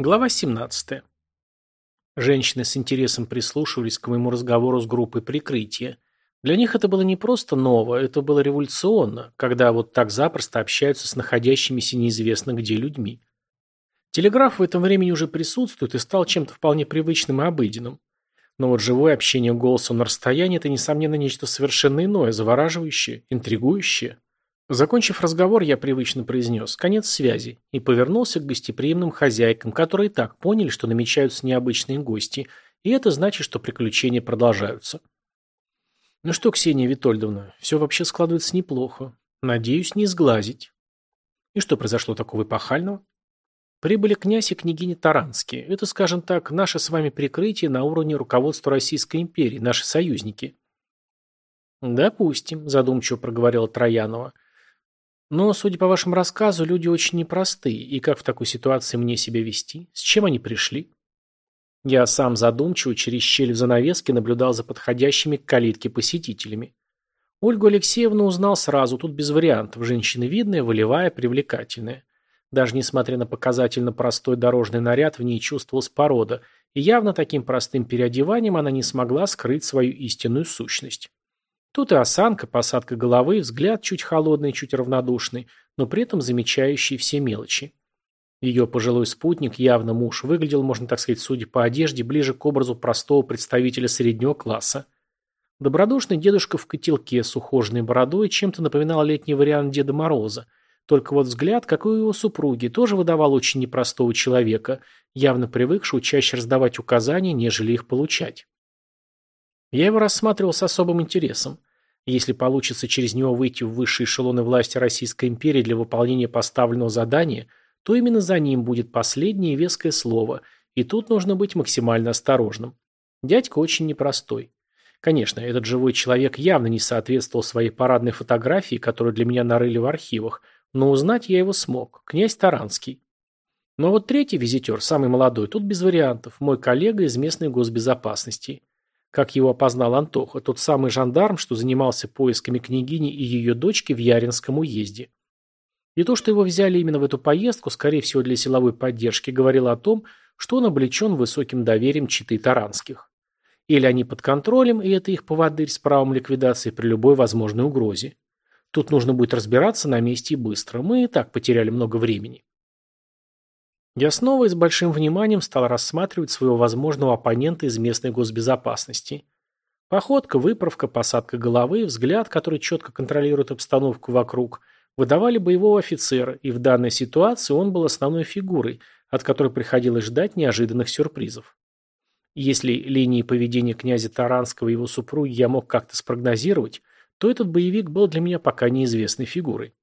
Глава 17. Женщины с интересом прислушивались к моему разговору с группой прикрытия. Для них это было не просто ново, это было революционно, когда вот так запросто общаются с находящимися неизвестно где людьми. Телеграф в этом времени уже присутствует и стал чем-то вполне привычным и обыденным. Но вот живое общение голосом на расстоянии – это, несомненно, нечто совершенно иное, завораживающее, интригующее. Закончив разговор, я привычно произнес «конец связи» и повернулся к гостеприимным хозяйкам, которые так поняли, что намечаются необычные гости, и это значит, что приключения продолжаются. Ну что, Ксения Витольдовна, все вообще складывается неплохо. Надеюсь, не сглазить. И что произошло такого эпохального? Прибыли князь и княгиня Таранские. Это, скажем так, наше с вами прикрытие на уровне руководства Российской империи, наши союзники. Допустим, задумчиво проговорила Троянова. Но, судя по вашему рассказу, люди очень непростые, и как в такой ситуации мне себя вести? С чем они пришли? Я сам задумчиво через щель в занавеске наблюдал за подходящими к калитке посетителями. Ольгу Алексеевну узнал сразу, тут без вариантов, женщина видная, волевая, привлекательная. Даже несмотря на показательно простой дорожный наряд, в ней чувствовалась порода, и явно таким простым переодеванием она не смогла скрыть свою истинную сущность. Тут и осанка, посадка головы, взгляд чуть холодный, чуть равнодушный, но при этом замечающий все мелочи. Ее пожилой спутник, явно муж, выглядел, можно так сказать, судя по одежде, ближе к образу простого представителя среднего класса. Добродушный дедушка в котелке с ухоженной бородой чем-то напоминал летний вариант Деда Мороза. Только вот взгляд, как и у его супруги, тоже выдавал очень непростого человека, явно привыкшего чаще раздавать указания, нежели их получать. Я его рассматривал с особым интересом. Если получится через него выйти в высшие эшелоны власти Российской империи для выполнения поставленного задания, то именно за ним будет последнее веское слово, и тут нужно быть максимально осторожным. Дядька очень непростой. Конечно, этот живой человек явно не соответствовал своей парадной фотографии, которую для меня нарыли в архивах, но узнать я его смог. Князь Таранский. Но вот третий визитер, самый молодой, тут без вариантов, мой коллега из местной госбезопасности. Как его опознал Антоха, тот самый жандарм, что занимался поисками княгини и ее дочки в Яринском уезде. И то, что его взяли именно в эту поездку, скорее всего для силовой поддержки, говорило о том, что он облечен высоким доверием читы Таранских. Или они под контролем, и это их поводырь с правом ликвидации при любой возможной угрозе. Тут нужно будет разбираться на месте и быстро. Мы и так потеряли много времени. Я снова и с большим вниманием стал рассматривать своего возможного оппонента из местной госбезопасности. Походка, выправка, посадка головы, взгляд, который четко контролирует обстановку вокруг, выдавали боевого офицера, и в данной ситуации он был основной фигурой, от которой приходилось ждать неожиданных сюрпризов. Если линии поведения князя Таранского и его супруги я мог как-то спрогнозировать, то этот боевик был для меня пока неизвестной фигурой.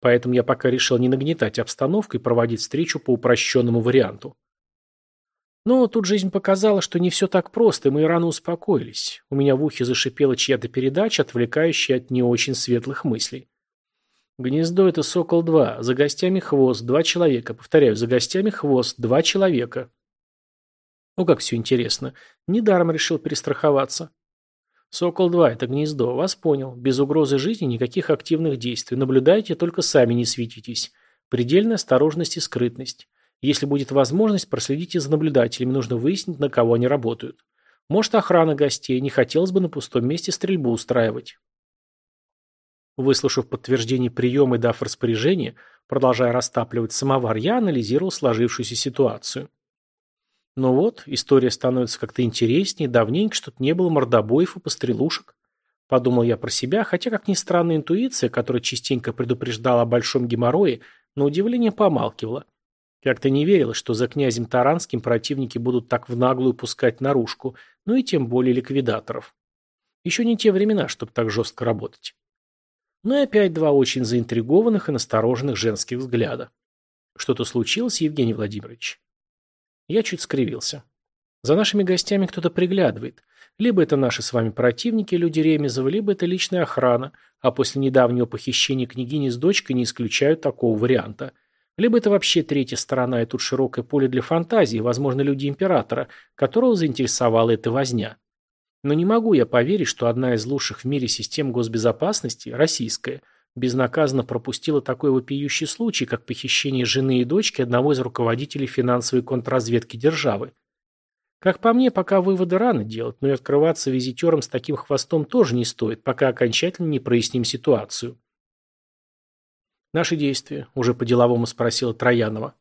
Поэтому я пока решил не нагнетать обстановку и проводить встречу по упрощенному варианту. Но тут жизнь показала, что не все так просто, и мы рано успокоились. У меня в ухе зашипела чья-то передача, отвлекающая от не очень светлых мыслей. Гнездо – это «Сокол-2», за гостями хвост, два человека. Повторяю, за гостями хвост, два человека. Ну как все интересно. Недаром решил перестраховаться. «Сокол-2» — это гнездо. Вас понял. Без угрозы жизни никаких активных действий. Наблюдайте, только сами не светитесь. Предельная осторожность и скрытность. Если будет возможность, проследите за наблюдателями. Нужно выяснить, на кого они работают. Может, охрана гостей. Не хотелось бы на пустом месте стрельбу устраивать. Выслушав подтверждение приема и дав распоряжение, продолжая растапливать самовар, я анализировал сложившуюся ситуацию. Но вот, история становится как-то интереснее, давненько что-то не было мордобоев и пострелушек. Подумал я про себя, хотя, как ни странно, интуиция, которая частенько предупреждала о большом геморрое, на удивление помалкивала. Как-то не верилось, что за князем Таранским противники будут так в наглую пускать наружку, ну и тем более ликвидаторов. Еще не те времена, чтобы так жестко работать. Ну и опять два очень заинтригованных и настороженных женских взгляда. Что-то случилось, Евгений Владимирович? Я чуть скривился. За нашими гостями кто-то приглядывает. Либо это наши с вами противники, люди Ремезова, либо это личная охрана, а после недавнего похищения княгини с дочкой не исключают такого варианта. Либо это вообще третья сторона, и тут широкое поле для фантазии, возможно, люди императора, которого заинтересовала эта возня. Но не могу я поверить, что одна из лучших в мире систем госбезопасности, российская, безнаказанно пропустила такой вопиющий случай, как похищение жены и дочки одного из руководителей финансовой контрразведки державы. Как по мне, пока выводы рано делать, но и открываться визитерам с таким хвостом тоже не стоит, пока окончательно не проясним ситуацию. Наши действия, уже по-деловому спросила Троянова.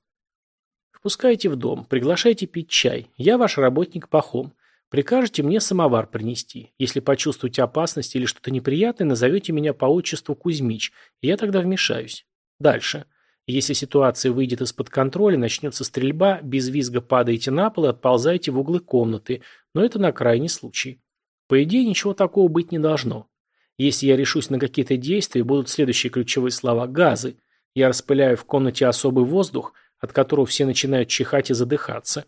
Впускайте в дом, приглашайте пить чай. Я ваш работник Пахом. Прикажете мне самовар принести. Если почувствуете опасность или что-то неприятное, назовете меня по отчеству Кузьмич, и я тогда вмешаюсь. Дальше. Если ситуация выйдет из-под контроля, начнется стрельба, без визга падаете на пол и отползаете в углы комнаты, но это на крайний случай. По идее, ничего такого быть не должно. Если я решусь на какие-то действия, будут следующие ключевые слова – газы. Я распыляю в комнате особый воздух, от которого все начинают чихать и задыхаться.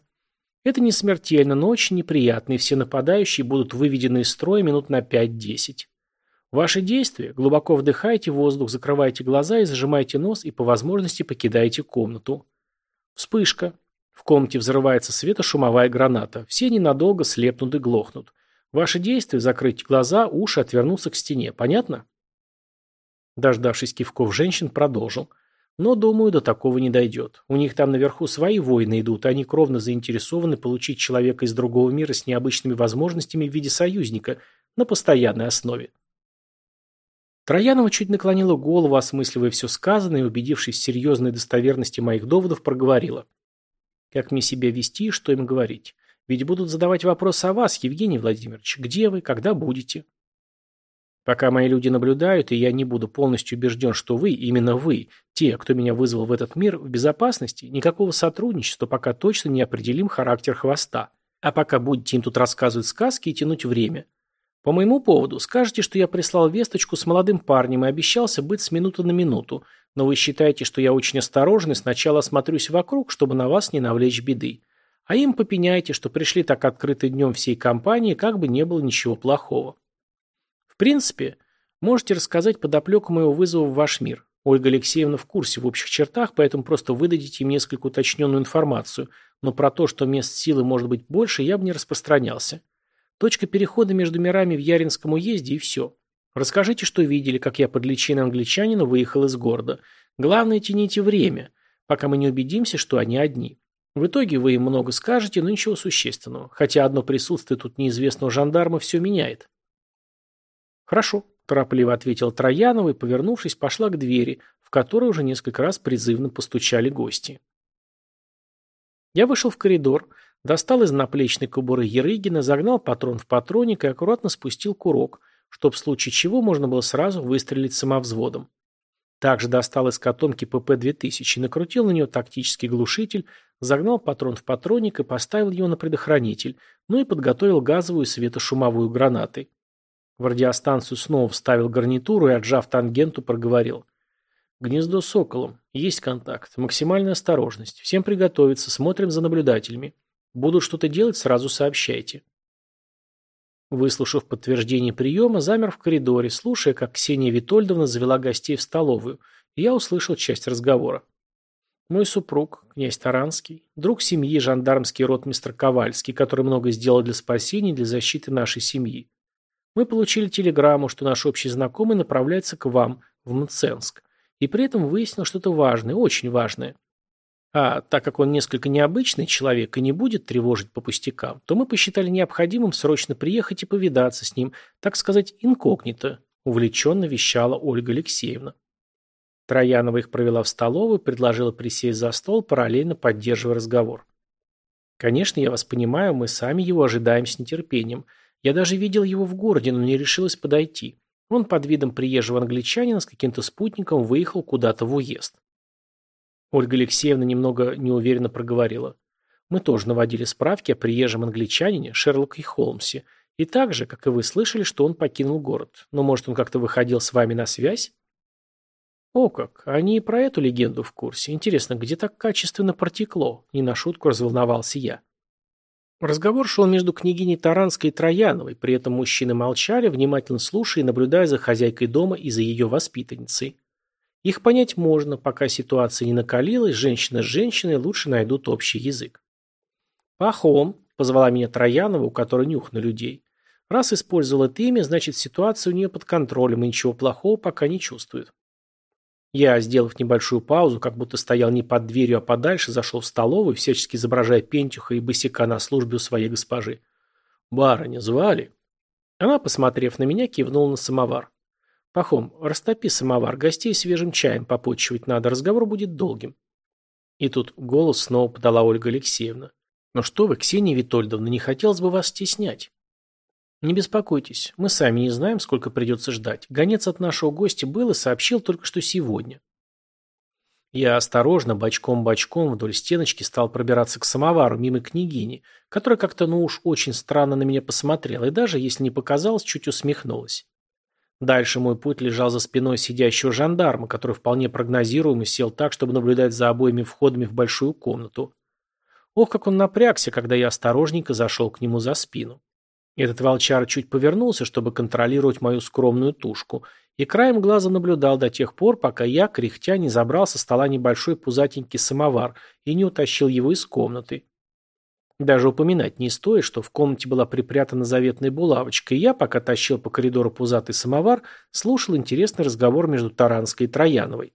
Это не смертельно, но очень неприятно, и все нападающие будут выведены из строя минут на 5-10. Ваши действия – глубоко вдыхайте воздух, закрывайте глаза и зажимайте нос, и по возможности покидаете комнату. Вспышка. В комнате взрывается светошумовая граната. Все ненадолго слепнут и глохнут. Ваши действия – закрыть глаза, уши, отвернуться к стене. Понятно? Дождавшись кивков женщин, продолжил. Но, думаю, до такого не дойдет. У них там наверху свои войны идут, и они кровно заинтересованы получить человека из другого мира с необычными возможностями в виде союзника на постоянной основе. Троянова чуть наклонила голову, осмысливая все сказанное, и, убедившись в серьезной достоверности моих доводов, проговорила. Как мне себя вести что им говорить? Ведь будут задавать вопросы о вас, Евгений Владимирович. Где вы, когда будете? Пока мои люди наблюдают, и я не буду полностью убежден, что вы, именно вы, те, кто меня вызвал в этот мир, в безопасности, никакого сотрудничества пока точно не определим характер хвоста. А пока будете им тут рассказывать сказки и тянуть время. По моему поводу скажете, что я прислал весточку с молодым парнем и обещался быть с минуты на минуту, но вы считаете, что я очень осторожный, сначала осмотрюсь вокруг, чтобы на вас не навлечь беды. А им попеняйте, что пришли так открыто днем всей компании, как бы не было ничего плохого. В принципе, можете рассказать подоплеку моего вызова в ваш мир. Ольга Алексеевна в курсе в общих чертах, поэтому просто выдадите им несколько уточненную информацию, но про то, что мест силы может быть больше, я бы не распространялся. Точка перехода между мирами в Яринском уезде и все. Расскажите, что видели, как я под личиной англичанина выехал из города. Главное, тяните время, пока мы не убедимся, что они одни. В итоге вы им много скажете, но ничего существенного. Хотя одно присутствие тут неизвестного жандарма все меняет. «Хорошо», – торопливо ответил Троянова и, повернувшись, пошла к двери, в которой уже несколько раз призывно постучали гости. Я вышел в коридор, достал из наплечной кобуры Ерыгина, загнал патрон в патроник и аккуратно спустил курок, чтоб в случае чего можно было сразу выстрелить самовзводом. Также достал из котомки ПП-2000, накрутил на нее тактический глушитель, загнал патрон в патроник и поставил его на предохранитель, ну и подготовил газовую светошумовую гранаты. В радиостанцию снова вставил гарнитуру и, отжав тангенту, проговорил. «Гнездо соколом. Есть контакт. Максимальная осторожность. Всем приготовиться. Смотрим за наблюдателями. Буду что-то делать, сразу сообщайте». Выслушав подтверждение приема, замер в коридоре, слушая, как Ксения Витольдовна завела гостей в столовую, и я услышал часть разговора. Мой супруг, князь Таранский, друг семьи, жандармский ротмистр Ковальский, который много сделал для спасения и для защиты нашей семьи. Мы получили телеграмму, что наш общий знакомый направляется к вам, в Мценск, и при этом выяснил что-то важное, очень важное. А так как он несколько необычный человек и не будет тревожить по пустякам, то мы посчитали необходимым срочно приехать и повидаться с ним, так сказать, инкогнито, увлеченно вещала Ольга Алексеевна. Троянова их провела в столовую, предложила присесть за стол, параллельно поддерживая разговор. Конечно, я вас понимаю, мы сами его ожидаем с нетерпением – я даже видел его в городе, но не решилась подойти. Он под видом приезжего англичанина с каким-то спутником выехал куда-то в уезд. Ольга Алексеевна немного неуверенно проговорила. Мы тоже наводили справки о приезжем англичанине Шерлоке Холмсе. И так же, как и вы слышали, что он покинул город. Но, может, он как-то выходил с вами на связь? О как, они и про эту легенду в курсе. Интересно, где так качественно протекло? Не на шутку разволновался я. Разговор шел между княгиней Таранской и Трояновой, при этом мужчины молчали, внимательно слушая и наблюдая за хозяйкой дома и за ее воспитанницей. Их понять можно, пока ситуация не накалилась, женщина с женщиной лучше найдут общий язык. «Пахом», — позвала меня Троянова, у которой нюх на людей. Раз использовала это имя, значит ситуация у нее под контролем и ничего плохого пока не чувствует. Я, сделав небольшую паузу, как будто стоял не под дверью, а подальше, зашел в столовую, всячески изображая пентюха и босика на службе у своей госпожи. «Барыня, звали?» Она, посмотрев на меня, кивнула на самовар. «Пахом, растопи самовар, гостей свежим чаем попотчевать надо, разговор будет долгим». И тут голос снова подала Ольга Алексеевна. «Ну что вы, Ксения Витольдовна, не хотелось бы вас стеснять». «Не беспокойтесь, мы сами не знаем, сколько придется ждать. Гонец от нашего гостя был и сообщил только что сегодня». Я осторожно, бочком-бочком вдоль стеночки стал пробираться к самовару, мимо княгини, которая как-то, ну уж, очень странно на меня посмотрела и даже, если не показалось, чуть усмехнулась. Дальше мой путь лежал за спиной сидящего жандарма, который вполне прогнозируемо сел так, чтобы наблюдать за обоими входами в большую комнату. Ох, как он напрягся, когда я осторожненько зашел к нему за спину. Этот волчар чуть повернулся, чтобы контролировать мою скромную тушку, и краем глаза наблюдал до тех пор, пока я, кряхтя, не забрал со стола небольшой пузатенький самовар и не утащил его из комнаты. Даже упоминать не стоит, что в комнате была припрятана заветная булавочка, и я, пока тащил по коридору пузатый самовар, слушал интересный разговор между Таранской и Трояновой.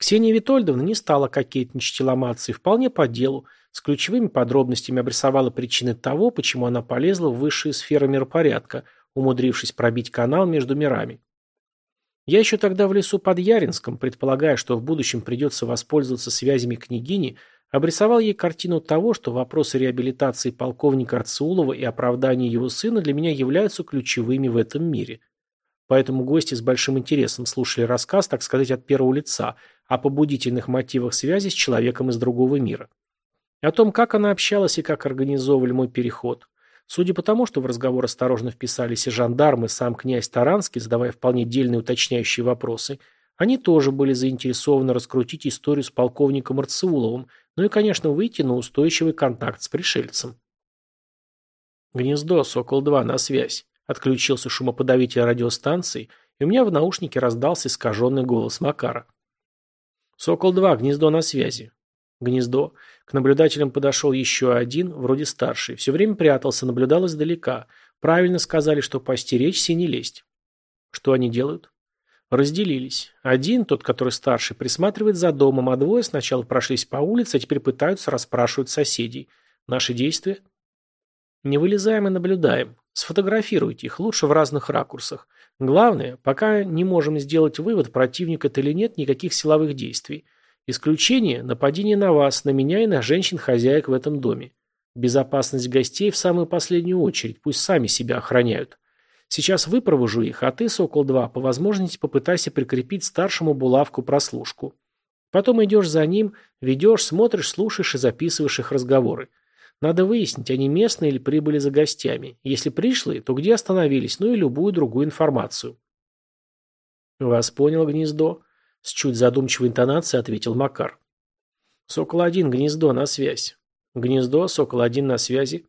Ксения Витольдовна не стала кокетничать и ломаться, и вполне по делу, с ключевыми подробностями обрисовала причины того, почему она полезла в высшие сферы миропорядка, умудрившись пробить канал между мирами. Я еще тогда в лесу под Яринском, предполагая, что в будущем придется воспользоваться связями княгини, обрисовал ей картину того, что вопросы реабилитации полковника Арцулова и оправдания его сына для меня являются ключевыми в этом мире. Поэтому гости с большим интересом слушали рассказ, так сказать, от первого лица, о побудительных мотивах связи с человеком из другого мира. О том, как она общалась и как организовывали мой переход. Судя по тому, что в разговор осторожно вписались и жандармы, сам князь Таранский, задавая вполне дельные уточняющие вопросы, они тоже были заинтересованы раскрутить историю с полковником Арцеуловым, ну и, конечно, выйти на устойчивый контакт с пришельцем. «Гнездо, Сокол-2, на связь», — отключился шумоподавитель радиостанции, и у меня в наушнике раздался искаженный голос Макара. «Сокол-2, гнездо на связи». Гнездо. К наблюдателям подошел еще один, вроде старший. Все время прятался, наблюдал издалека. Правильно сказали, что постеречься и не лезть. Что они делают? Разделились. Один, тот, который старший, присматривает за домом, а двое сначала прошлись по улице, а теперь пытаются расспрашивать соседей. Наши действия? Не вылезаем и наблюдаем. Сфотографируйте их, лучше в разных ракурсах. Главное, пока не можем сделать вывод, противник это или нет, никаких силовых действий. Исключение – нападение на вас, на меня и на женщин-хозяек в этом доме. Безопасность гостей в самую последнюю очередь, пусть сами себя охраняют. Сейчас выпровожу их, а ты, Сокол-2, по возможности попытайся прикрепить старшему булавку прослушку. Потом идешь за ним, ведешь, смотришь, слушаешь и записываешь их разговоры. Надо выяснить, они местные или прибыли за гостями. Если пришли, то где остановились, ну и любую другую информацию. Вас понял, гнездо? С чуть задумчивой интонацией ответил Макар. Сокол-1, гнездо, на связь. Гнездо, Сокол-1 на связи.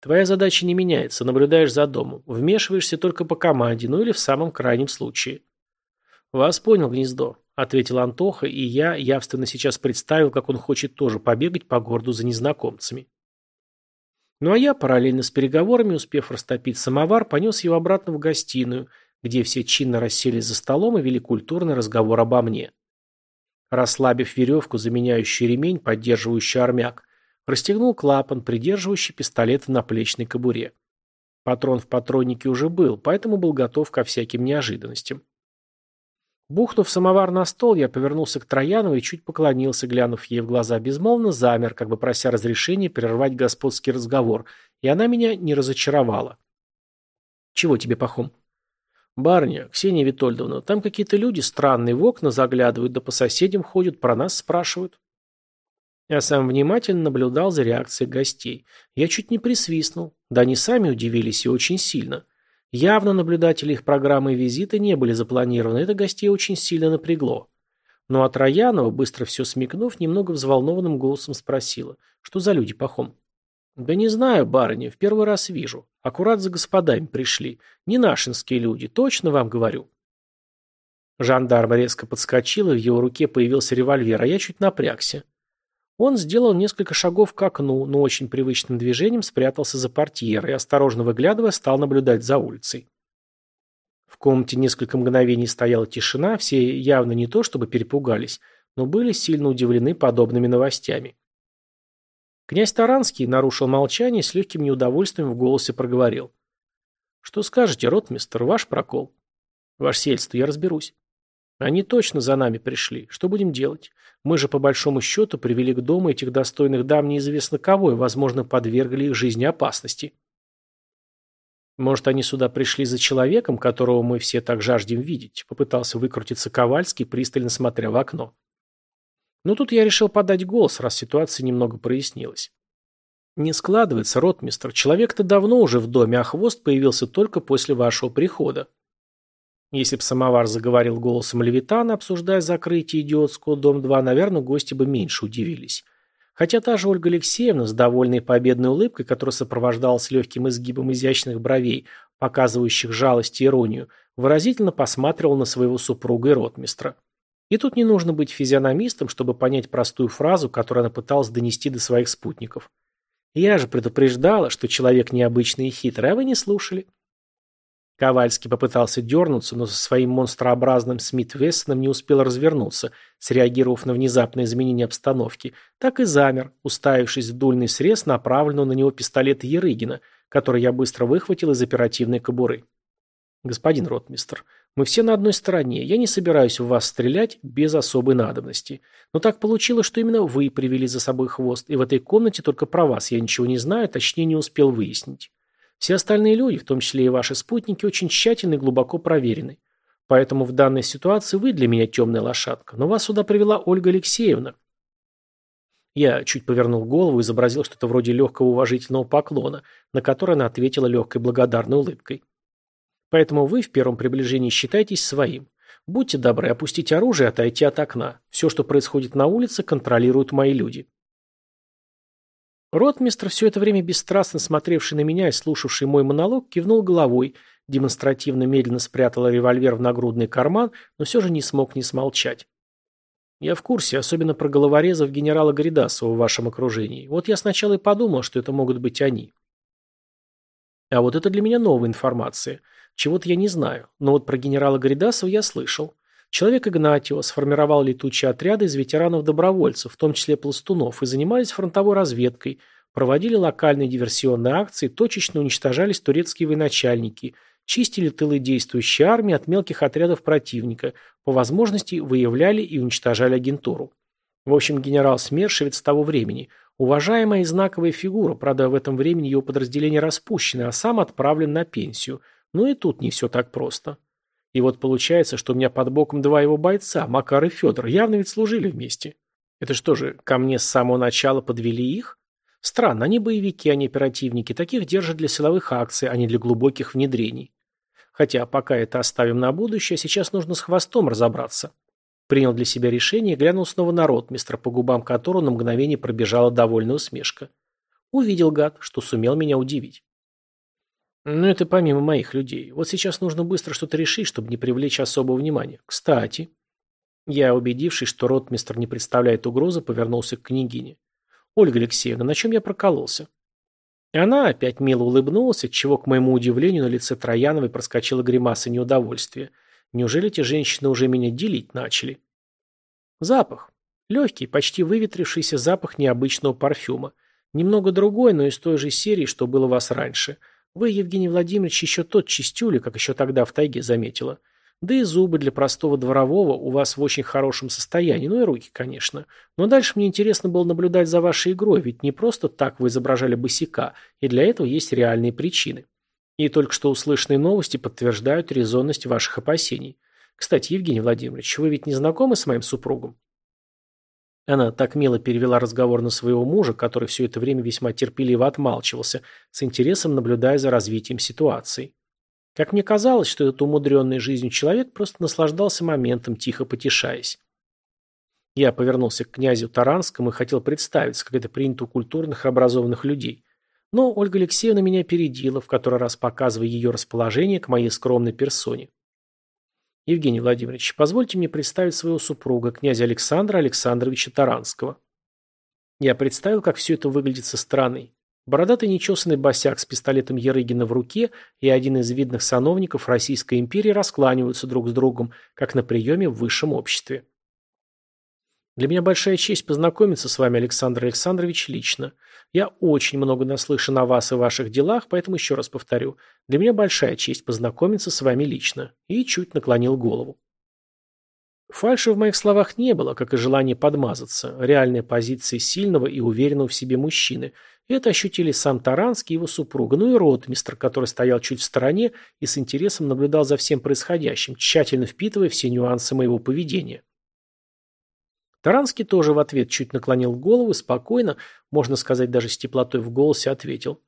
Твоя задача не меняется, наблюдаешь за домом. Вмешиваешься только по команде, ну или в самом крайнем случае. Вас понял, гнездо, ответил Антоха, и я явственно сейчас представил, как он хочет тоже побегать по городу за незнакомцами. Ну а я, параллельно с переговорами, успев растопить самовар, понес его обратно в гостиную, где все чинно расселись за столом и вели культурный разговор обо мне. Расслабив веревку, заменяющую ремень, поддерживающий армяк, расстегнул клапан, придерживающий пистолет в наплечной кобуре. Патрон в патроннике уже был, поэтому был готов ко всяким неожиданностям. Бухнув самовар на стол, я повернулся к Трояновой и чуть поклонился, глянув ей в глаза безмолвно, замер, как бы прося разрешения прервать господский разговор, и она меня не разочаровала. «Чего тебе, Пахом?» «Барыня, Ксения Витольдовна, там какие-то люди странные в окна заглядывают, да по соседям ходят, про нас спрашивают». Я сам внимательно наблюдал за реакцией гостей. Я чуть не присвистнул. Да они сами удивились и очень сильно. Явно наблюдатели их программы и визита не были запланированы, это гостей очень сильно напрягло. Ну а Троянова, быстро все смекнув, немного взволнованным голосом спросила, что за люди, Пахом? «Да не знаю, барыня, в первый раз вижу. Аккурат за господами пришли. Не нашинские люди, точно вам говорю». Жандарм резко подскочил, и в его руке появился револьвер, а я чуть напрягся. Он сделал несколько шагов к окну, но очень привычным движением спрятался за портьерой и, осторожно выглядывая, стал наблюдать за улицей. В комнате несколько мгновений стояла тишина, все явно не то чтобы перепугались, но были сильно удивлены подобными новостями. Князь Таранский нарушил молчание и с легким неудовольствием в голосе проговорил. «Что скажете, ротмистер, ваш прокол?» «Ваше сельство, я разберусь». «Они точно за нами пришли. Что будем делать? Мы же, по большому счету, привели к дому этих достойных дам неизвестно кого и, возможно, подвергли их жизни опасности». «Может, они сюда пришли за человеком, которого мы все так жаждем видеть?» Попытался выкрутиться Ковальский, пристально смотря в окно. Но тут я решил подать голос, раз ситуация немного прояснилась. Не складывается, ротмистр. Человек-то давно уже в доме, а хвост появился только после вашего прихода. Если б самовар заговорил голосом Левитана, обсуждая закрытие идиотского дом-2, наверное, гости бы меньше удивились. Хотя та же Ольга Алексеевна с довольной победной улыбкой, которая сопровождалась легким изгибом изящных бровей, показывающих жалость и иронию, выразительно посматривал на своего супруга и ротмистра. И тут не нужно быть физиономистом, чтобы понять простую фразу, которую она пыталась донести до своих спутников. «Я же предупреждала, что человек необычный и хитрый, а вы не слушали». Ковальский попытался дернуться, но со своим монстрообразным Смит-Вессоном не успел развернуться, среагировав на внезапное изменение обстановки, так и замер, уставившись в дульный срез, направленного на него пистолета Ерыгина, который я быстро выхватил из оперативной кобуры. «Господин ротмистр, мы все на одной стороне. Я не собираюсь в вас стрелять без особой надобности. Но так получилось, что именно вы привели за собой хвост, и в этой комнате только про вас я ничего не знаю, точнее не успел выяснить. Все остальные люди, в том числе и ваши спутники, очень тщательны и глубоко проверены. Поэтому в данной ситуации вы для меня темная лошадка, но вас сюда привела Ольга Алексеевна. Я чуть повернул голову и изобразил что-то вроде легкого уважительного поклона, на который она ответила легкой благодарной улыбкой. Поэтому вы в первом приближении считайтесь своим. Будьте добры, опустите оружие и отойти от окна. Все, что происходит на улице, контролируют мои люди. Ротмистр, все это время бесстрастно смотревший на меня и слушавший мой монолог, кивнул головой, демонстративно медленно спрятал револьвер в нагрудный карман, но все же не смог не смолчать. Я в курсе, особенно про головорезов генерала Гридасова в вашем окружении. Вот я сначала и подумал, что это могут быть они. А вот это для меня новая информация. Чего-то я не знаю, но вот про генерала Гридасова я слышал. Человек Игнатьева сформировал летучие отряды из ветеранов-добровольцев, в том числе пластунов, и занимались фронтовой разведкой, проводили локальные диверсионные акции, точечно уничтожались турецкие военачальники, чистили тылы действующей армии от мелких отрядов противника, по возможности выявляли и уничтожали агентуру. В общем, генерал Смершевец того времени – Уважаемая и знаковая фигура, правда, в этом времени его подразделение распущено, а сам отправлен на пенсию – но и тут не все так просто. И вот получается, что у меня под боком два его бойца, Макар и Федор, явно ведь служили вместе. Это что же, ко мне с самого начала подвели их? Странно, они боевики, они оперативники, таких держат для силовых акций, а не для глубоких внедрений. Хотя пока это оставим на будущее, сейчас нужно с хвостом разобраться. Принял для себя решение и глянул снова на ротмистра, по губам которого на мгновение пробежала довольная усмешка. Увидел гад, что сумел меня удивить. Но это помимо моих людей. Вот сейчас нужно быстро что-то решить, чтобы не привлечь особого внимания. Кстати, я, убедившись, что ротмистр не представляет угрозы, повернулся к княгине. Ольга Алексеевна, на чем я прокололся? Она опять мило улыбнулась, отчего, к моему удивлению, на лице Трояновой проскочила гримаса неудовольствия. Неужели эти женщины уже меня делить начали? Запах. Легкий, почти выветрившийся запах необычного парфюма. Немного другой, но из той же серии, что было у вас раньше – вы, Евгений Владимирович, еще тот чистюли, как еще тогда в тайге заметила. Да и зубы для простого дворового у вас в очень хорошем состоянии, ну и руки, конечно. Но дальше мне интересно было наблюдать за вашей игрой, ведь не просто так вы изображали босика, и для этого есть реальные причины. И только что услышанные новости подтверждают резонность ваших опасений. Кстати, Евгений Владимирович, вы ведь не знакомы с моим супругом? Она так мило перевела разговор на своего мужа, который все это время весьма терпеливо отмалчивался, с интересом наблюдая за развитием ситуации. Как мне казалось, что этот умудренный жизнью человек просто наслаждался моментом, тихо потешаясь. Я повернулся к князю Таранскому и хотел представиться, как это принято у культурных образованных людей. Но Ольга Алексеевна меня опередила, в который раз показывая ее расположение к моей скромной персоне. Евгений Владимирович, позвольте мне представить своего супруга, князя Александра Александровича Таранского. Я представил, как все это выглядит со стороны. Бородатый нечесанный босяк с пистолетом Ерыгина в руке и один из видных сановников Российской империи раскланиваются друг с другом, как на приеме в высшем обществе. Для меня большая честь познакомиться с вами, Александр Александрович, лично. Я очень много наслышан о вас и ваших делах, поэтому еще раз повторю. Для меня большая честь познакомиться с вами лично. И чуть наклонил голову. Фальши в моих словах не было, как и желание подмазаться. Реальная позиция сильного и уверенного в себе мужчины – это ощутили сам Таранский и его супруга, ну и ротмистр, который стоял чуть в стороне и с интересом наблюдал за всем происходящим, тщательно впитывая все нюансы моего поведения. Таранский тоже в ответ чуть наклонил голову и спокойно, можно сказать даже с теплотой в голосе, ответил.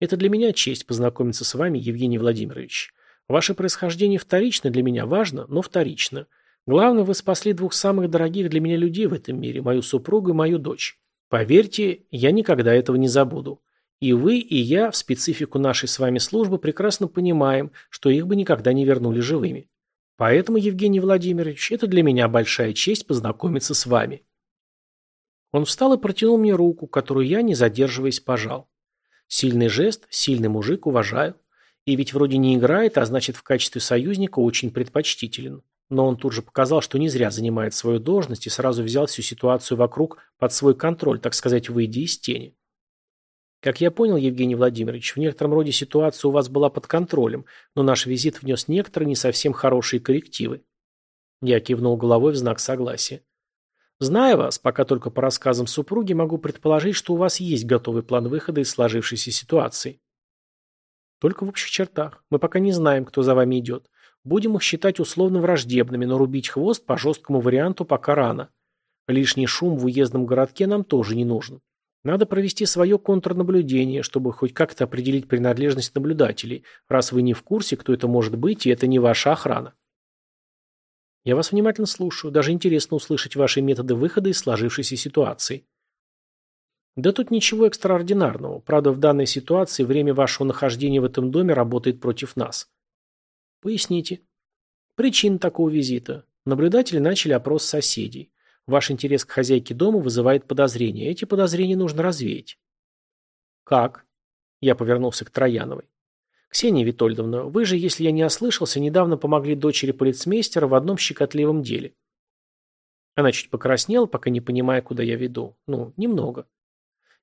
«Это для меня честь познакомиться с вами, Евгений Владимирович. Ваше происхождение вторично для меня важно, но вторично. Главное, вы спасли двух самых дорогих для меня людей в этом мире, мою супругу и мою дочь. Поверьте, я никогда этого не забуду. И вы, и я в специфику нашей с вами службы прекрасно понимаем, что их бы никогда не вернули живыми. Поэтому, Евгений Владимирович, это для меня большая честь познакомиться с вами. Он встал и протянул мне руку, которую я, не задерживаясь, пожал. Сильный жест, сильный мужик, уважаю. И ведь вроде не играет, а значит в качестве союзника очень предпочтителен. Но он тут же показал, что не зря занимает свою должность и сразу взял всю ситуацию вокруг под свой контроль, так сказать, выйдя из тени. Как я понял, Евгений Владимирович, в некотором роде ситуация у вас была под контролем, но наш визит внес некоторые не совсем хорошие коррективы. Я кивнул головой в знак согласия. Зная вас, пока только по рассказам супруги, могу предположить, что у вас есть готовый план выхода из сложившейся ситуации. Только в общих чертах. Мы пока не знаем, кто за вами идет. Будем их считать условно враждебными, но рубить хвост по жесткому варианту пока рано. Лишний шум в уездном городке нам тоже не нужен. Надо провести свое контрнаблюдение, чтобы хоть как-то определить принадлежность наблюдателей, раз вы не в курсе, кто это может быть, и это не ваша охрана. Я вас внимательно слушаю. Даже интересно услышать ваши методы выхода из сложившейся ситуации. Да тут ничего экстраординарного. Правда, в данной ситуации время вашего нахождения в этом доме работает против нас. Поясните. Причина такого визита. Наблюдатели начали опрос соседей. Ваш интерес к хозяйке дома вызывает подозрения. Эти подозрения нужно развеять. Как? Я повернулся к Трояновой. Ксения Витольдовна, вы же, если я не ослышался, недавно помогли дочери полицмейстера в одном щекотливом деле. Она чуть покраснела, пока не понимая, куда я веду. Ну, немного.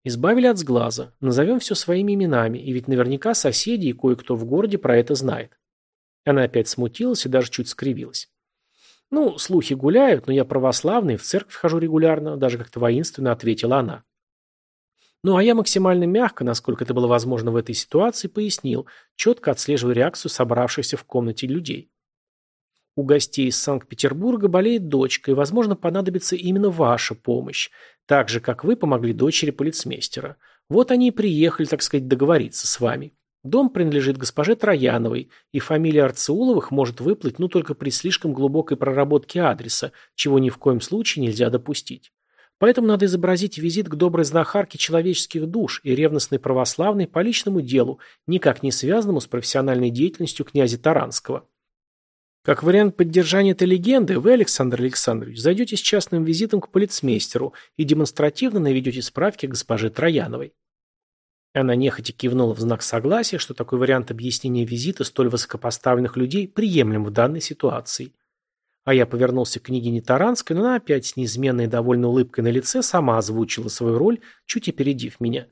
Избавили от сглаза. Назовем все своими именами, и ведь наверняка соседи и кое-кто в городе про это знает. Она опять смутилась и даже чуть скривилась. «Ну, слухи гуляют, но я православный, в церковь хожу регулярно», даже как-то воинственно ответила она. Ну, а я максимально мягко, насколько это было возможно в этой ситуации, пояснил, четко отслеживая реакцию собравшихся в комнате людей. У гостей из Санкт-Петербурга болеет дочка, и, возможно, понадобится именно ваша помощь, так же, как вы помогли дочери полицмейстера. Вот они и приехали, так сказать, договориться с вами. Дом принадлежит госпоже Трояновой, и фамилия Арцеуловых может выплыть, ну только при слишком глубокой проработке адреса, чего ни в коем случае нельзя допустить. Поэтому надо изобразить визит к доброй знахарке человеческих душ и ревностной православной по личному делу, никак не связанному с профессиональной деятельностью князя Таранского. Как вариант поддержания этой легенды, вы, Александр Александрович, зайдете с частным визитом к полицмейстеру и демонстративно наведете справки госпоже Трояновой. Она нехотя кивнула в знак согласия, что такой вариант объяснения визита столь высокопоставленных людей приемлем в данной ситуации. А я повернулся к княгине Таранской, но она опять с неизменной довольной улыбкой на лице сама озвучила свою роль, чуть опередив меня.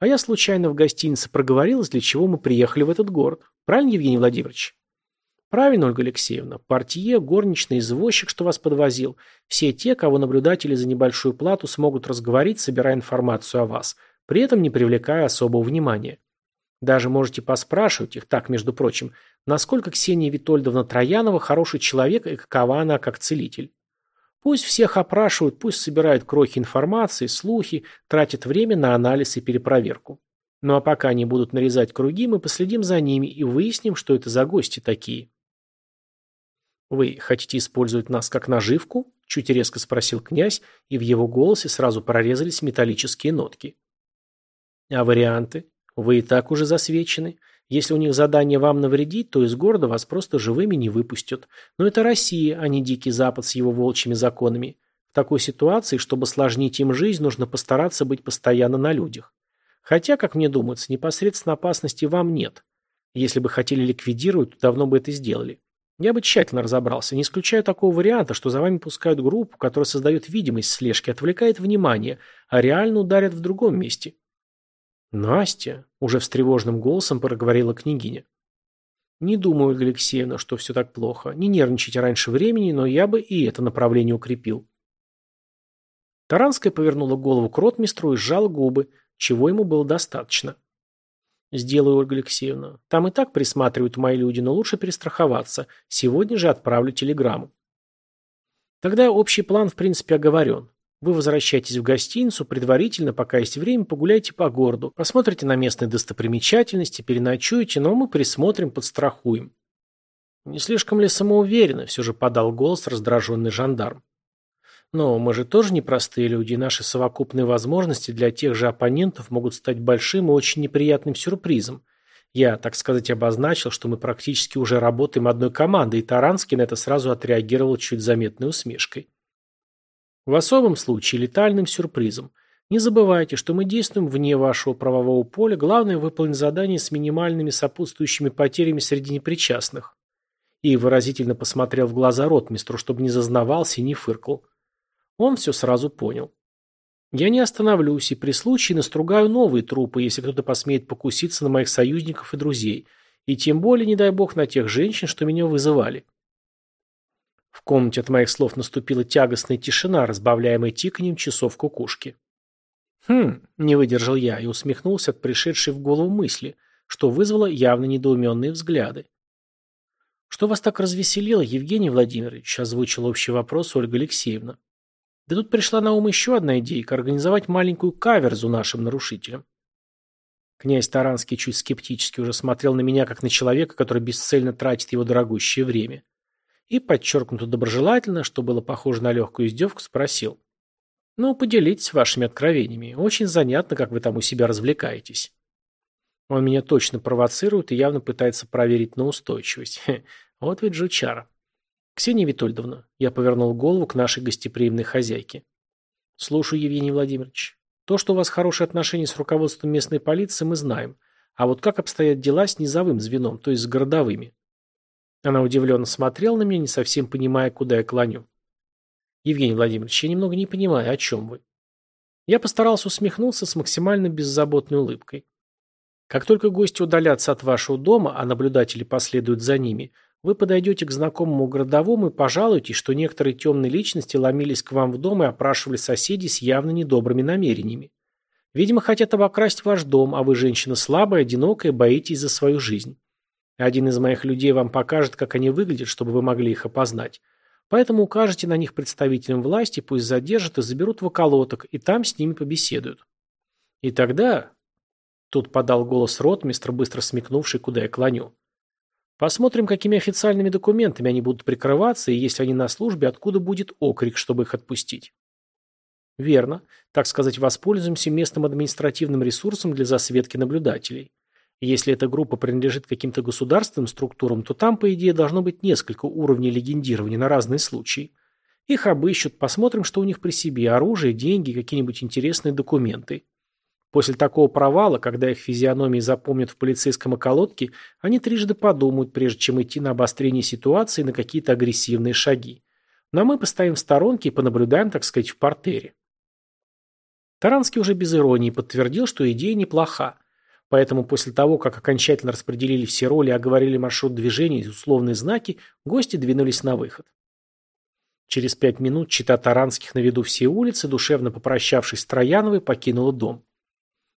А я случайно в гостинице проговорилась, для чего мы приехали в этот город. Правильно, Евгений Владимирович? Правильно, Ольга Алексеевна. Портье, горничный, извозчик, что вас подвозил. Все те, кого наблюдатели за небольшую плату смогут разговорить, собирая информацию о вас – при этом не привлекая особого внимания. Даже можете поспрашивать их, так, между прочим, насколько Ксения Витольдовна Троянова хороший человек и какова она как целитель. Пусть всех опрашивают, пусть собирают крохи информации, слухи, тратят время на анализ и перепроверку. Ну а пока они будут нарезать круги, мы последим за ними и выясним, что это за гости такие. «Вы хотите использовать нас как наживку?» – чуть резко спросил князь, и в его голосе сразу прорезались металлические нотки. А варианты? Вы и так уже засвечены. Если у них задание вам навредить, то из города вас просто живыми не выпустят. Но это Россия, а не Дикий Запад с его волчьими законами. В такой ситуации, чтобы сложнить им жизнь, нужно постараться быть постоянно на людях. Хотя, как мне думается, непосредственно опасности вам нет. Если бы хотели ликвидировать, то давно бы это сделали. Я бы тщательно разобрался. Не исключаю такого варианта, что за вами пускают группу, которая создает видимость слежки, отвлекает внимание, а реально ударят в другом месте. «Настя», — уже встревоженным голосом проговорила княгиня. «Не думаю, Алексеевна, что все так плохо. Не нервничайте раньше времени, но я бы и это направление укрепил». Таранская повернула голову к ротмистру и сжала губы, чего ему было достаточно. «Сделаю, Ольга Алексеевна. Там и так присматривают мои люди, но лучше перестраховаться. Сегодня же отправлю телеграмму». Тогда общий план, в принципе, оговорен. Вы возвращаетесь в гостиницу, предварительно, пока есть время, погуляйте по городу, посмотрите на местные достопримечательности, переночуете, но мы присмотрим, подстрахуем. Не слишком ли самоуверенно, все же подал голос раздраженный жандарм. Но мы же тоже непростые люди, и наши совокупные возможности для тех же оппонентов могут стать большим и очень неприятным сюрпризом. Я, так сказать, обозначил, что мы практически уже работаем одной командой, и Таранский на это сразу отреагировал чуть заметной усмешкой. В особом случае летальным сюрпризом. Не забывайте, что мы действуем вне вашего правового поля, главное выполнить задание с минимальными сопутствующими потерями среди непричастных. И выразительно посмотрел в глаза ротмистру, чтобы не зазнавался и не фыркал. Он все сразу понял. Я не остановлюсь и при случае настругаю новые трупы, если кто-то посмеет покуситься на моих союзников и друзей, и тем более, не дай бог, на тех женщин, что меня вызывали. В комнате от моих слов наступила тягостная тишина, разбавляемая тиканьем часов кукушки. «Хм», — не выдержал я и усмехнулся от пришедшей в голову мысли, что вызвало явно недоуменные взгляды. «Что вас так развеселило, Евгений Владимирович?» — озвучил общий вопрос Ольга Алексеевна. «Да тут пришла на ум еще одна идейка — организовать маленькую каверзу нашим нарушителям». Князь Таранский чуть скептически уже смотрел на меня, как на человека, который бесцельно тратит его дорогущее время и, подчеркнуто доброжелательно, что было похоже на легкую издевку, спросил. «Ну, поделитесь вашими откровениями. Очень занятно, как вы там у себя развлекаетесь». Он меня точно провоцирует и явно пытается проверить на устойчивость. Хе, вот ведь жучара. «Ксения Витольдовна», я повернул голову к нашей гостеприимной хозяйке. «Слушаю, Евгений Владимирович. То, что у вас хорошие отношения с руководством местной полиции, мы знаем. А вот как обстоят дела с низовым звеном, то есть с городовыми?» Она удивленно смотрела на меня, не совсем понимая, куда я клоню. «Евгений Владимирович, я немного не понимаю, о чем вы?» Я постарался усмехнуться с максимально беззаботной улыбкой. Как только гости удалятся от вашего дома, а наблюдатели последуют за ними, вы подойдете к знакомому городовому и пожалуетесь, что некоторые темные личности ломились к вам в дом и опрашивали соседей с явно недобрыми намерениями. Видимо, хотят обокрасть ваш дом, а вы женщина слабая, одинокая, боитесь за свою жизнь. Один из моих людей вам покажет, как они выглядят, чтобы вы могли их опознать. Поэтому укажете на них представителям власти, пусть задержат и заберут в околоток, и там с ними побеседуют. И тогда... Тут подал голос ротмистр, быстро смекнувший, куда я клоню. Посмотрим, какими официальными документами они будут прикрываться, и если они на службе, откуда будет окрик, чтобы их отпустить. Верно. Так сказать, воспользуемся местным административным ресурсом для засветки наблюдателей. Если эта группа принадлежит каким-то государственным структурам, то там, по идее, должно быть несколько уровней легендирования на разные случаи. Их обыщут, посмотрим, что у них при себе, оружие, деньги, какие-нибудь интересные документы. После такого провала, когда их физиономии запомнят в полицейском околотке, они трижды подумают, прежде чем идти на обострение ситуации на какие-то агрессивные шаги. Но мы постоим в сторонке и понаблюдаем, так сказать, в портере. Таранский уже без иронии подтвердил, что идея неплоха. Поэтому после того, как окончательно распределили все роли и оговорили маршрут движения и условные знаки, гости двинулись на выход. Через пять минут чита Таранских на виду все улицы, душевно попрощавшись с Трояновой, покинула дом.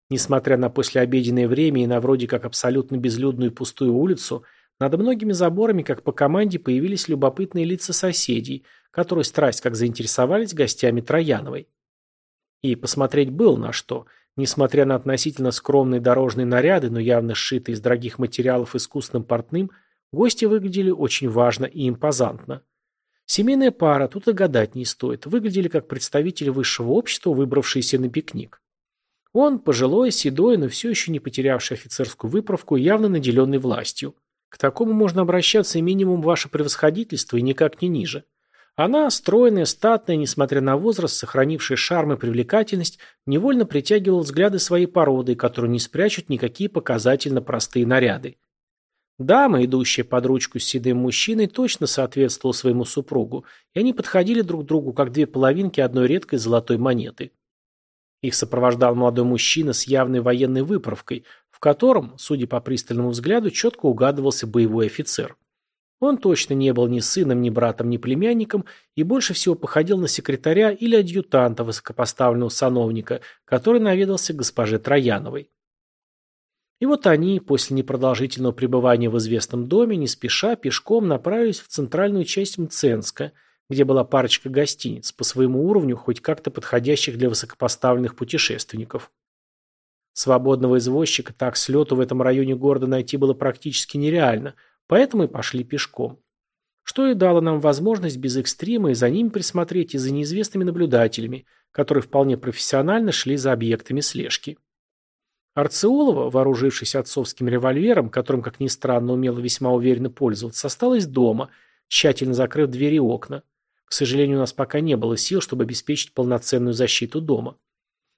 Несмотря на послеобеденное время и на вроде как абсолютно безлюдную и пустую улицу, над многими заборами, как по команде, появились любопытные лица соседей, которые страсть как заинтересовались гостями Трояновой. И посмотреть было на что – Несмотря на относительно скромные дорожные наряды, но явно сшитые из дорогих материалов искусным портным, гости выглядели очень важно и импозантно. Семейная пара, тут и гадать не стоит, выглядели как представители высшего общества, выбравшиеся на пикник. Он, пожилой, седой, но все еще не потерявший офицерскую выправку, явно наделенный властью. К такому можно обращаться минимум ваше превосходительство и никак не ниже. Она, стройная, статная, несмотря на возраст, сохранившая шарм и привлекательность, невольно притягивала взгляды своей породы, которую не спрячут никакие показательно простые наряды. Дама, идущая под ручку с седым мужчиной, точно соответствовала своему супругу, и они подходили друг к другу, как две половинки одной редкой золотой монеты. Их сопровождал молодой мужчина с явной военной выправкой, в котором, судя по пристальному взгляду, четко угадывался боевой офицер. Он точно не был ни сыном, ни братом, ни племянником и больше всего походил на секретаря или адъютанта высокопоставленного сановника, который наведался к госпоже Трояновой. И вот они, после непродолжительного пребывания в известном доме, не спеша, пешком направились в центральную часть Мценска, где была парочка гостиниц, по своему уровню хоть как-то подходящих для высокопоставленных путешественников. Свободного извозчика так с лету в этом районе города найти было практически нереально, поэтому и пошли пешком. Что и дало нам возможность без экстрима и за ними присмотреть и за неизвестными наблюдателями, которые вполне профессионально шли за объектами слежки. Арцеолова, вооружившись отцовским револьвером, которым, как ни странно, умела весьма уверенно пользоваться, осталась дома, тщательно закрыв двери и окна. К сожалению, у нас пока не было сил, чтобы обеспечить полноценную защиту дома.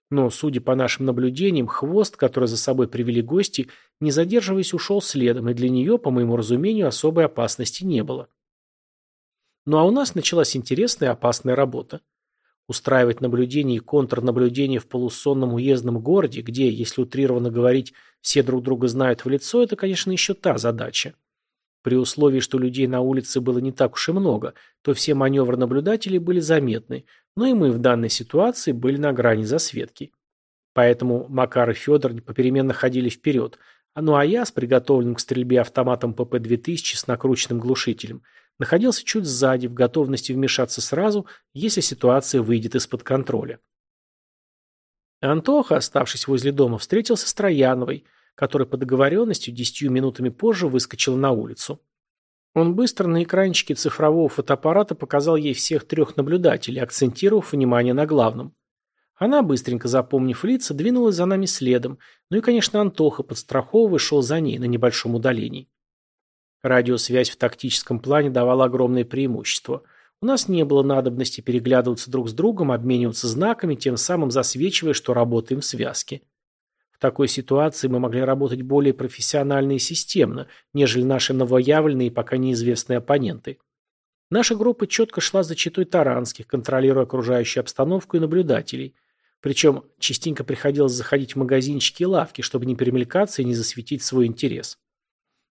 Но, судя по нашим наблюдениям, хвост, который за собой привели гости, не задерживаясь, ушел следом, и для нее, по моему разумению, особой опасности не было. Ну а у нас началась интересная и опасная работа. Устраивать наблюдение и контрнаблюдение в полусонном уездном городе, где, если утрированно говорить, все друг друга знают в лицо, это, конечно, еще та задача. При условии, что людей на улице было не так уж и много, то все маневры наблюдателей были заметны, но и мы в данной ситуации были на грани засветки. Поэтому Макар и Федор попеременно ходили вперед, ну а я с приготовленным к стрельбе автоматом ПП-2000 с накрученным глушителем – находился чуть сзади, в готовности вмешаться сразу, если ситуация выйдет из-под контроля. Антоха, оставшись возле дома, встретился с Трояновой, которая по договоренности десятью минутами позже выскочила на улицу. Он быстро на экранчике цифрового фотоаппарата показал ей всех трех наблюдателей, акцентировав внимание на главном. Она, быстренько запомнив лица, двинулась за нами следом, ну и, конечно, Антоха, подстраховывая, шел за ней на небольшом удалении. Радиосвязь в тактическом плане давала огромное преимущество. У нас не было надобности переглядываться друг с другом, обмениваться знаками, тем самым засвечивая, что работаем в связке. В такой ситуации мы могли работать более профессионально и системно, нежели наши новоявленные и пока неизвестные оппоненты. Наша группа четко шла за читой Таранских, контролируя окружающую обстановку и наблюдателей. Причем частенько приходилось заходить в магазинчики и лавки, чтобы не перемелькаться и не засветить свой интерес.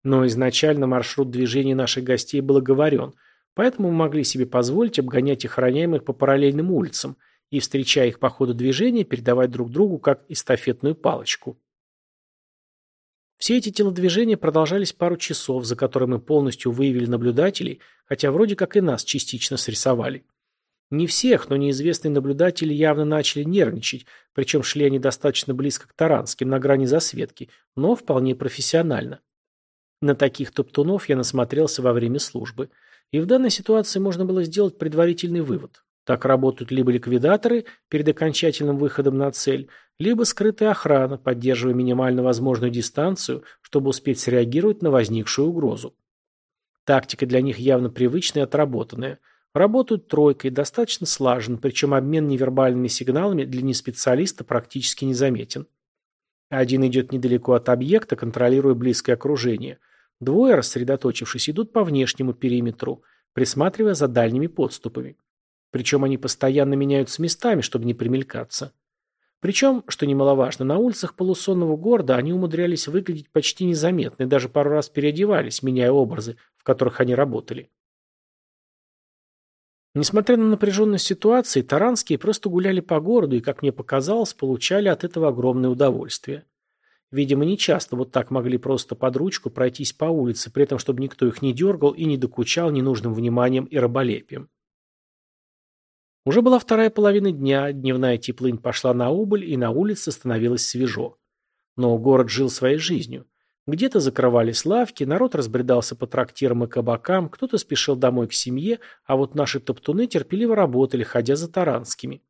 Но изначально маршрут движения наших гостей был оговорен, поэтому мы могли себе позволить обгонять охраняемых по параллельным улицам и, встречая их по ходу движения, передавать друг другу как эстафетную палочку. Все эти телодвижения продолжались пару часов, за которые мы полностью выявили наблюдателей, хотя вроде как и нас частично срисовали. Не всех, но неизвестные наблюдатели явно начали нервничать, причем шли они достаточно близко к Таранским, на грани засветки, но вполне профессионально. На таких топтунов я насмотрелся во время службы. И в данной ситуации можно было сделать предварительный вывод. Так работают либо ликвидаторы перед окончательным выходом на цель, либо скрытая охрана, поддерживая минимально возможную дистанцию, чтобы успеть среагировать на возникшую угрозу. Тактика для них явно привычная и отработанная. Работают тройкой, достаточно слаженно, причем обмен невербальными сигналами для неспециалиста практически незаметен. Один идет недалеко от объекта, контролируя близкое окружение – Двое, рассредоточившись, идут по внешнему периметру, присматривая за дальними подступами. Причем они постоянно меняются местами, чтобы не примелькаться. Причем, что немаловажно, на улицах полусонного города они умудрялись выглядеть почти незаметно и даже пару раз переодевались, меняя образы, в которых они работали. Несмотря на напряженность ситуации, таранские просто гуляли по городу и, как мне показалось, получали от этого огромное удовольствие. Видимо, не часто вот так могли просто под ручку пройтись по улице, при этом, чтобы никто их не дергал и не докучал ненужным вниманием и раболепием. Уже была вторая половина дня, дневная теплынь пошла на убыль, и на улице становилось свежо. Но город жил своей жизнью. Где-то закрывались лавки, народ разбредался по трактирам и кабакам, кто-то спешил домой к семье, а вот наши топтуны терпеливо работали, ходя за таранскими.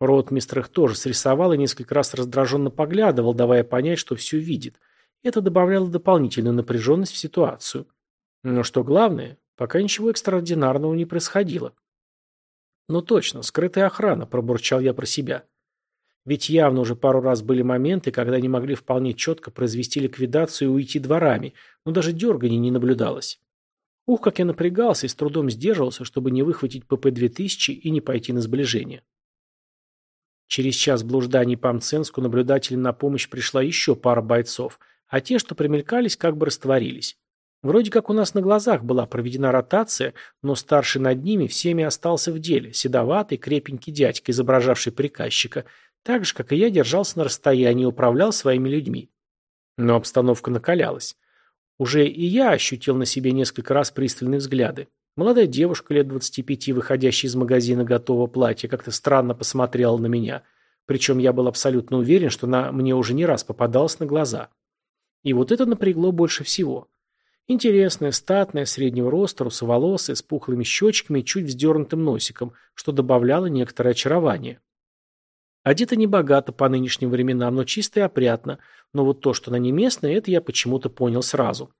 Ротмистр их тоже срисовал и несколько раз раздраженно поглядывал, давая понять, что все видит. Это добавляло дополнительную напряженность в ситуацию. Но что главное, пока ничего экстраординарного не происходило. Ну точно, скрытая охрана, пробурчал я про себя. Ведь явно уже пару раз были моменты, когда они могли вполне четко произвести ликвидацию и уйти дворами, но даже дерганий не наблюдалось. Ух, как я напрягался и с трудом сдерживался, чтобы не выхватить ПП-2000 и не пойти на сближение. Через час блужданий по Мценску наблюдателям на помощь пришла еще пара бойцов, а те, что примелькались, как бы растворились. Вроде как у нас на глазах была проведена ротация, но старший над ними всеми остался в деле, седоватый, крепенький дядька, изображавший приказчика, так же, как и я, держался на расстоянии и управлял своими людьми. Но обстановка накалялась. Уже и я ощутил на себе несколько раз пристальные взгляды. Молодая девушка лет 25, выходящая из магазина готового платья, как-то странно посмотрела на меня. Причем я был абсолютно уверен, что она мне уже не раз попадалась на глаза. И вот это напрягло больше всего. Интересная, статная, среднего роста, русоволосая, с пухлыми щечками и чуть вздернутым носиком, что добавляло некоторое очарование. Одета небогато по нынешним временам, но чисто и опрятно, но вот то, что она не местная, это я почему-то понял сразу.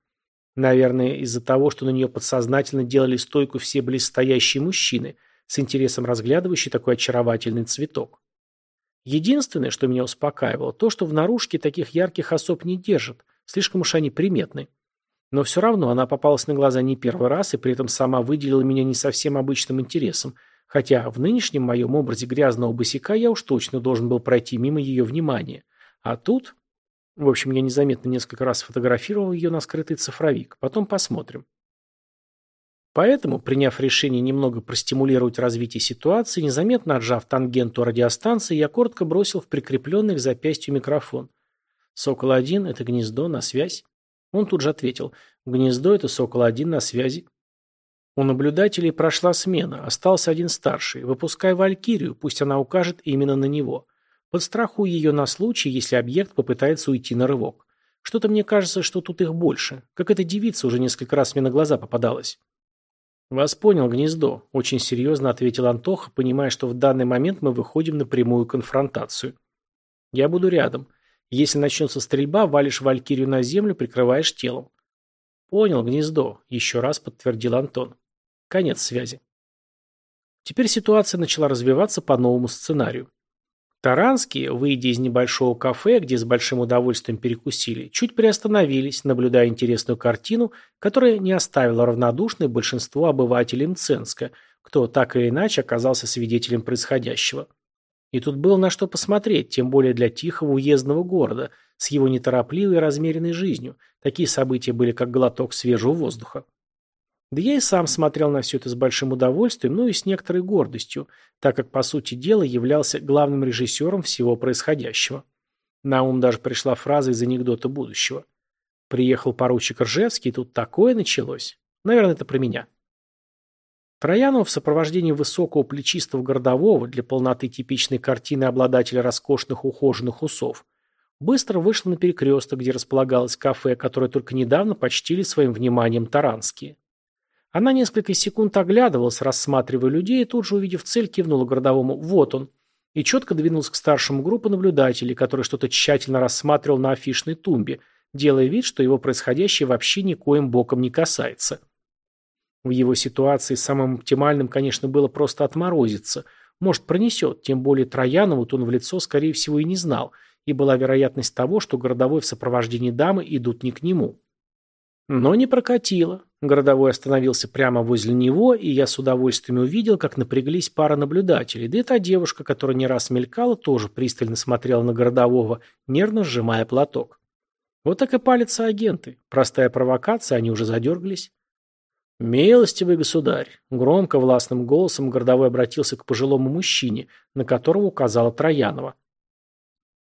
Наверное, из-за того, что на нее подсознательно делали стойку все близстоящие мужчины, с интересом разглядывающие такой очаровательный цветок. Единственное, что меня успокаивало, то, что в наружке таких ярких особ не держат, слишком уж они приметны. Но все равно она попалась на глаза не первый раз и при этом сама выделила меня не совсем обычным интересом, хотя в нынешнем моем образе грязного босика я уж точно должен был пройти мимо ее внимания. А тут... В общем, я незаметно несколько раз фотографировал ее на скрытый цифровик. Потом посмотрим. Поэтому, приняв решение немного простимулировать развитие ситуации, незаметно отжав тангенту радиостанции, я коротко бросил в прикрепленный к запястью микрофон. «Сокол-1» — это гнездо, на связь. Он тут же ответил. Гнездо – это Сокол-1 на связи. У наблюдателей прошла смена, остался один старший. Выпускай Валькирию, пусть она укажет именно на него. Подстрахуй ее на случай, если объект попытается уйти на рывок. Что-то мне кажется, что тут их больше. Как эта девица уже несколько раз мне на глаза попадалась. «Вас понял, гнездо», – очень серьезно ответил Антоха, понимая, что в данный момент мы выходим на прямую конфронтацию. «Я буду рядом. Если начнется стрельба, валишь Валькирию на землю, прикрываешь телом. Понял, гнездо, еще раз подтвердил Антон. Конец связи. Теперь ситуация начала развиваться по новому сценарию. Таранские, выйдя из небольшого кафе, где с большим удовольствием перекусили, чуть приостановились, наблюдая интересную картину, которая не оставила равнодушной большинство обывателей Мценска, кто так или иначе оказался свидетелем происходящего. И тут было на что посмотреть, тем более для тихого уездного города, с его неторопливой и размеренной жизнью. Такие события были как глоток свежего воздуха. Да я и сам смотрел на все это с большим удовольствием, ну и с некоторой гордостью, так как, по сути дела, являлся главным режиссером всего происходящего. На ум даже пришла фраза из анекдота будущего. Приехал поручик Ржевский, и тут такое началось. Наверное, это про меня. Троянов в сопровождении высокого плечистого городового для полноты типичной картины обладателя роскошных ухоженных усов быстро вышел на перекресток, где располагалось кафе, которое только недавно почтили своим вниманием таранские. Она несколько секунд оглядывалась, рассматривая людей, и тут же, увидев цель, кивнула городовому «Вот он!» и четко двинулась к старшему группу наблюдателей, который что-то тщательно рассматривал на афишной тумбе, делая вид, что его происходящее вообще никоим боком не касается. В его ситуации самым оптимальным, конечно, было просто отморозиться. Может, пронесет, тем более Троянову-то он в лицо, скорее всего, и не знал, и была вероятность того, что городовой в сопровождении дамы идут не к нему. Но не прокатило. Городовой остановился прямо возле него, и я с удовольствием увидел, как напряглись пара наблюдателей, да и та девушка, которая не раз мелькала, тоже пристально смотрела на городового, нервно сжимая платок. Вот так и палятся агенты. Простая провокация, они уже задергались. «Милостивый государь!» – громко, властным голосом городовой обратился к пожилому мужчине, на которого указала Троянова.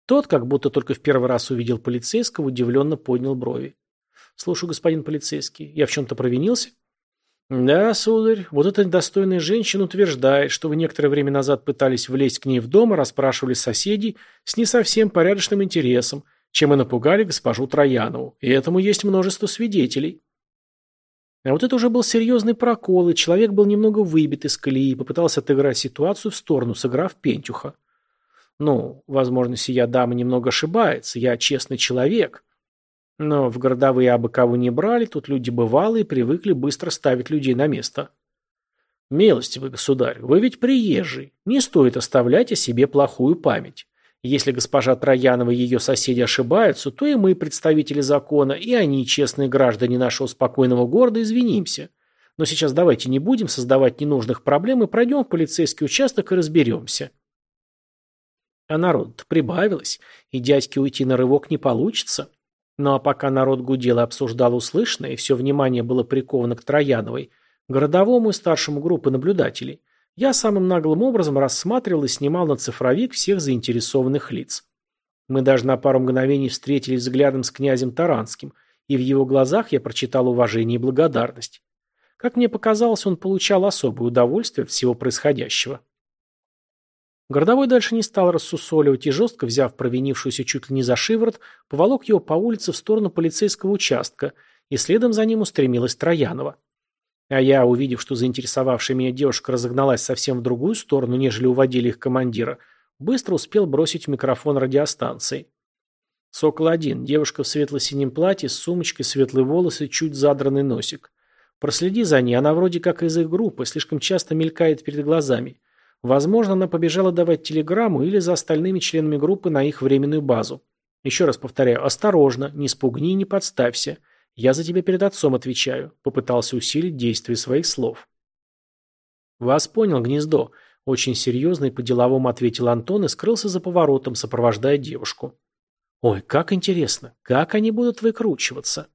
Тот, как будто только в первый раз увидел полицейского, удивленно поднял брови. «Слушаю, господин полицейский, я в чем-то провинился?» «Да, сударь, вот эта достойная женщина утверждает, что вы некоторое время назад пытались влезть к ней в дом и расспрашивали соседей с не совсем порядочным интересом, чем и напугали госпожу Троянову, и этому есть множество свидетелей». А вот это уже был серьезный прокол, и человек был немного выбит из колеи попытался отыграть ситуацию в сторону, сыграв пентюха. Ну, возможно, сия дама немного ошибается, я честный человек. Но в городовые абы кого не брали, тут люди бывалые, привыкли быстро ставить людей на место. Милостивый государь, вы ведь приезжий. Не стоит оставлять о себе плохую память. Если госпожа Троянова и ее соседи ошибаются, то и мы, представители закона, и они, честные граждане нашего спокойного города, извинимся. Но сейчас давайте не будем создавать ненужных проблем и пройдем в полицейский участок и разберемся. А народ прибавилось, и дядьке уйти на рывок не получится. Ну а пока народ гудел и обсуждал услышанное, и все внимание было приковано к Трояновой, городовому и старшему группы наблюдателей, я самым наглым образом рассматривал и снимал на цифровик всех заинтересованных лиц. Мы даже на пару мгновений встретились взглядом с князем Таранским, и в его глазах я прочитал уважение и благодарность. Как мне показалось, он получал особое удовольствие от всего происходящего. Городовой дальше не стал рассусоливать и жестко, взяв провинившуюся чуть ли не за шиворот, поволок его по улице в сторону полицейского участка, и следом за ним устремилась Троянова. А я, увидев, что заинтересовавшая меня девушка разогналась совсем в другую сторону, нежели уводили их командира, быстро успел бросить в микрофон радиостанции. «Сокол-1. Девушка в светло-синем платье, с сумочкой, светлые волосы, чуть задранный носик. Проследи за ней, она вроде как из их группы, слишком часто мелькает перед глазами. Возможно, она побежала давать телеграмму или за остальными членами группы на их временную базу. Еще раз повторяю, осторожно, не спугни и не подставься. Я за тебя перед отцом отвечаю», — попытался усилить действие своих слов. «Вас понял, гнездо», — очень серьезно и по-деловому ответил Антон и скрылся за поворотом, сопровождая девушку. «Ой, как интересно, как они будут выкручиваться?»